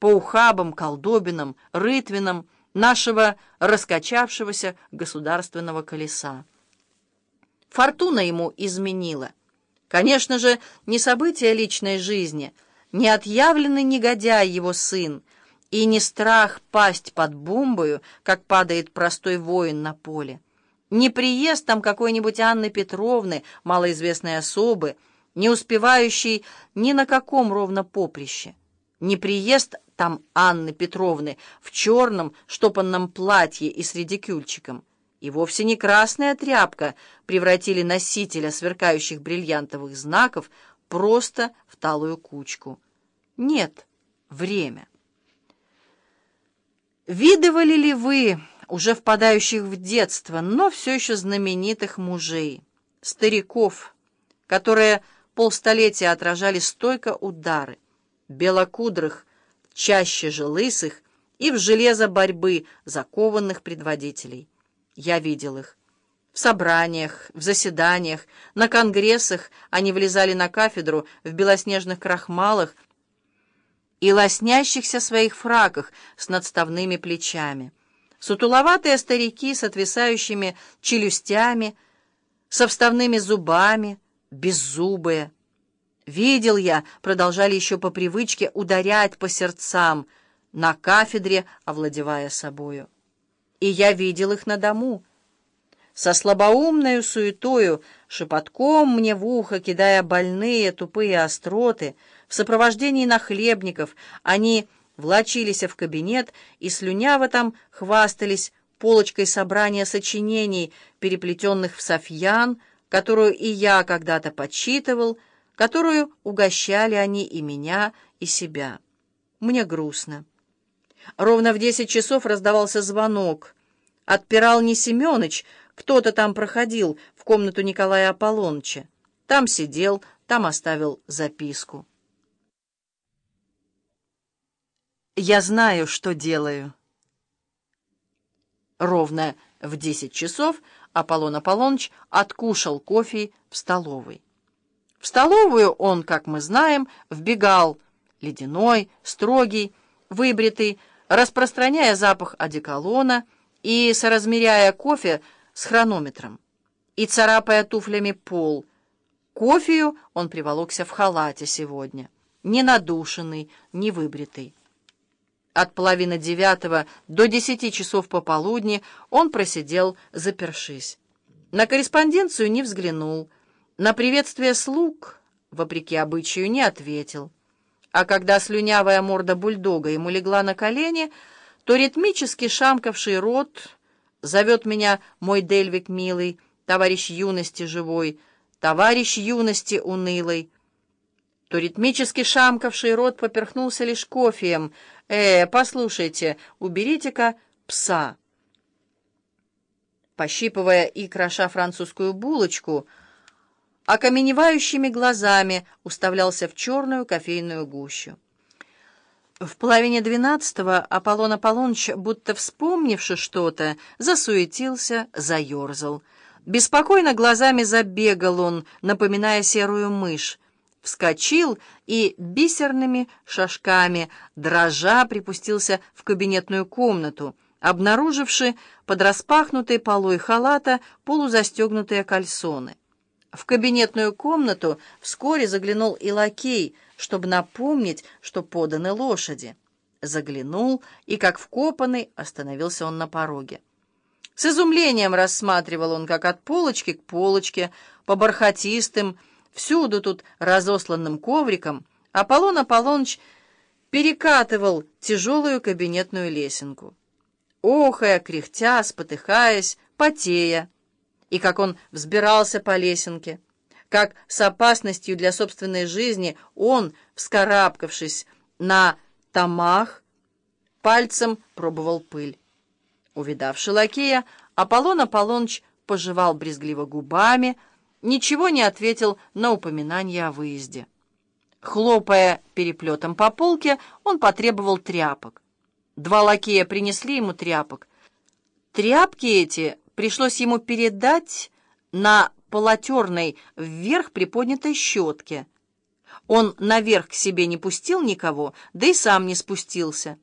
по ухабам, колдобинам, рытвинам нашего раскачавшегося государственного колеса. Фортуна ему изменила. Конечно же, не события личной жизни, не отъявленный негодяй его сын, и не страх пасть под бомбою, как падает простой воин на поле. Не приезд там какой-нибудь Анны Петровны, малоизвестной особы, не успевающей ни на каком ровно поприще. Не приезд там Анны Петровны в черном штопанном платье и с редикюльчиком. И вовсе не красная тряпка превратили носителя сверкающих бриллиантовых знаков просто в талую кучку. Нет, время. Видывали ли вы уже впадающих в детство, но все еще знаменитых мужей, стариков, которые полстолетия отражали стойко удары, белокудрых, чаще же лысых и в железо борьбы закованных предводителей? Я видел их. В собраниях, в заседаниях, на конгрессах они влезали на кафедру в белоснежных крахмалах и лоснящихся своих фраках с надставными плечами. Сутуловатые старики с отвисающими челюстями, со вставными зубами, беззубые. Видел я, продолжали еще по привычке ударять по сердцам, на кафедре овладевая собою. И я видел их на дому. Со слабоумною суетою, шепотком мне в ухо, кидая больные тупые остроты, в сопровождении нахлебников, они влачились в кабинет и слюняво там хвастались полочкой собрания сочинений, переплетенных в софьян, которую и я когда-то подсчитывал, которую угощали они и меня, и себя. Мне грустно. Ровно в десять часов раздавался звонок. Отпирал не Семеныч, кто-то там проходил в комнату Николая Аполлоныча. Там сидел, там оставил записку. «Я знаю, что делаю». Ровно в десять часов Аполлон Аполлоныч откушал кофе в столовой. В столовую он, как мы знаем, вбегал ледяной, строгий, выбритый, распространяя запах одеколона и соразмеряя кофе с хронометром, и царапая туфлями пол. Кофею он приволокся в халате сегодня, не надушенный, не выбритый. От половины девятого до десяти часов пополудни он просидел, запершись. На корреспонденцию не взглянул, на приветствие слуг, вопреки обычаю, не ответил. А когда слюнявая морда бульдога ему легла на колени, то ритмически шамкавший рот зовет меня мой Дельвик милый, товарищ юности живой, товарищ юности унылый. То ритмически шамкавший рот поперхнулся лишь кофеем. «Э, послушайте, уберите-ка пса». Пощипывая и кроша французскую булочку, окаменевающими глазами уставлялся в черную кофейную гущу. В половине двенадцатого Аполлон Аполлоныч, будто вспомнивши что-то, засуетился, заерзал. Беспокойно глазами забегал он, напоминая серую мышь. Вскочил и бисерными шажками, дрожа, припустился в кабинетную комнату, обнаруживши под распахнутой полой халата полузастегнутые кальсоны. В кабинетную комнату вскоре заглянул и лакей, чтобы напомнить, что поданы лошади. Заглянул и, как вкопанный, остановился он на пороге. С изумлением рассматривал он, как от полочки к полочке, по бархатистым, всюду тут разосланным коврикам, Аполлон Аполлоныч перекатывал тяжелую кабинетную лесенку. Охая, кряхтя, спотыхаясь, потея, и как он взбирался по лесенке, как с опасностью для собственной жизни он, вскарабкавшись на томах, пальцем пробовал пыль. Увидавший лакея, Аполлон Аполлоныч пожевал брезгливо губами, ничего не ответил на упоминание о выезде. Хлопая переплетом по полке, он потребовал тряпок. Два лакея принесли ему тряпок. Тряпки эти пришлось ему передать на полотерной вверх приподнятой щетке. Он наверх к себе не пустил никого, да и сам не спустился.